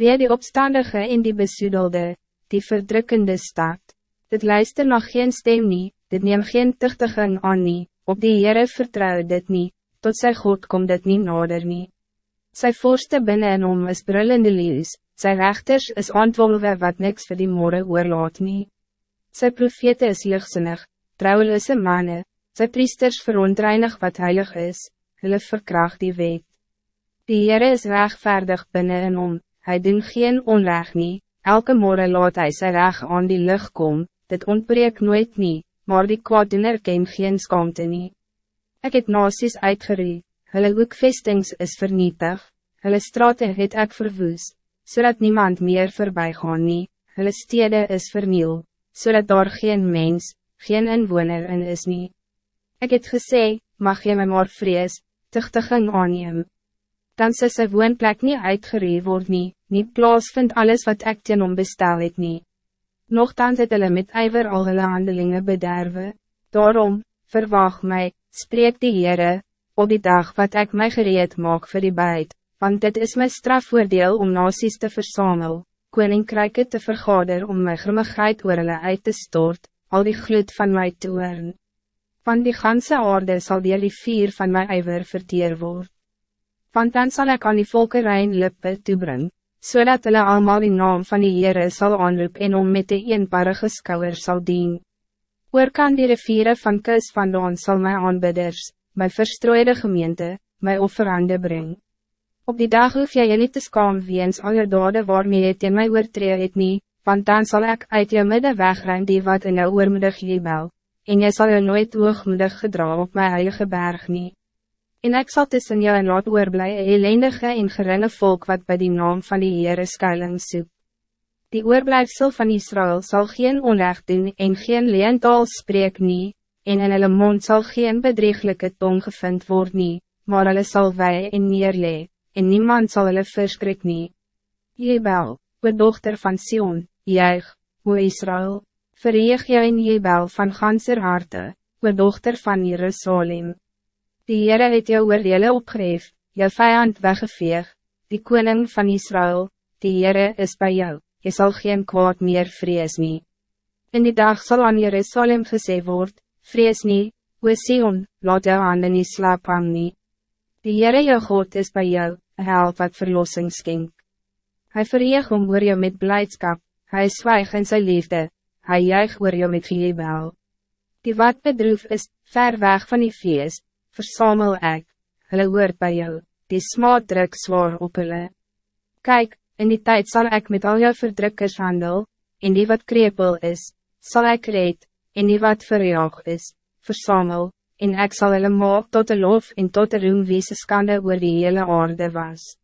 Wie die opstandige in die besoedelde, die verdrukkende stad. Dit luister nog geen stem nie, dit neem geen tuchtiging aan nie, op die Heere vertrouw dit niet, tot sy God kom dit niet nader nie. Sy voorste binnen en om is brullende leeuws, sy rechters is antwolwe wat niks vir die morgen oorlaat nie. Sy profete is lichtsinnig, trouwelose manne, sy priesters verontreinig wat heilig is, hulle verkracht die wet. Die Heere is rechtvaardig binnen en om, hy doen geen onrecht nie, elke morgen laat hy sy reg aan die lucht kom, dit ontbreek nooit nie, maar die kwaaddoener ken geen skaamte nie. Ek het nasies uitgerie, hulle hoekvestings is vernietig, hulle straten het ek verwoes, zodat niemand meer voorbij gaan nie, hulle stede is verniel, zodat daar geen mens, geen inwoner in is nie. Ik het gesê, mag jy my maar vrees, tuchtiging aanneem. Dan sy sy woonplek nie uitgeree word nie, nie plaas vind alles wat ek teen hom bestel het nie. Nochtans het hulle met ijver al hulle handelingen bederven. Daarom, verwacht mij, spreek die Heere, op die dag wat ik mij gereed maak voor die buit, want dit is mijn strafvoordeel om nasies te verzamel, koninkryke te vergader om my grimmigheid oor hulle uit te stort, al die gloed van mij te hoorn. Van die ganse aarde zal die rivier van mijn ijver verteer word. Want dan zal ik aan die volke rein lippe toebring, zodat so hulle allemaal die naam van die Heere sal aanroep en om met die eenparige skouwer sal dien. Oor kan die riviere van kus vandaan sal my aanbidders, my verstrooide gemeente, my offerande bring. Op die dag hoef jy nie te skaam weens al jou dade waarmee jy teen my oortree het nie, want dan zal ik uit jou midden wegruim die wat in jou oormoedig jebel, en jy sal jou nooit hoogmoedig gedra op my heilige berg nie. En ik zal tussen jou en laat oorblij een ellendige en geringe volk wat bij die naam van die Heere skuiling soek. Die oorblijfsel van Israël zal geen onrecht doen en geen leentaal spreek nie, en in hulle mond sal geen bedrieglijke tong gevind word nie, maar hulle sal wij en neerlee, en niemand zal hulle verskrik nie. Jebel, o dochter van Sion, juig, o Israël, verreeg jou in Jebel van ganser harte, o dochter van Jerusalem. Die Heere het jou oordele opgereef, jou vijand weggeveeg, die koning van Israël, die Heere is bij jou je zal geen kwaad meer vrees nie. In die dag zal aan Jerusalem gesê word, vrees nie, o Sion, laat jou handen nie slaap hang nie. Die Heere jou God is bij jou, een held wat verlossing skenk. Hij verreeg om oor jou met blijdschap, hij zwijg in zijn liefde, hij juig oor jou met geliebel. Die wat bedroef is, ver weg van die feest, versamel ek, hulle hoort bij jou, die smaad druk zwaar op hulle. Kijk, In die tijd zal ik met al jouw verdrukkers handel, en die wat krepel is, zal ik red, en die wat verjaag is, verzamel, en ik zal hulle maak tot de lof en tot de roem wie skande oor die hele aarde was.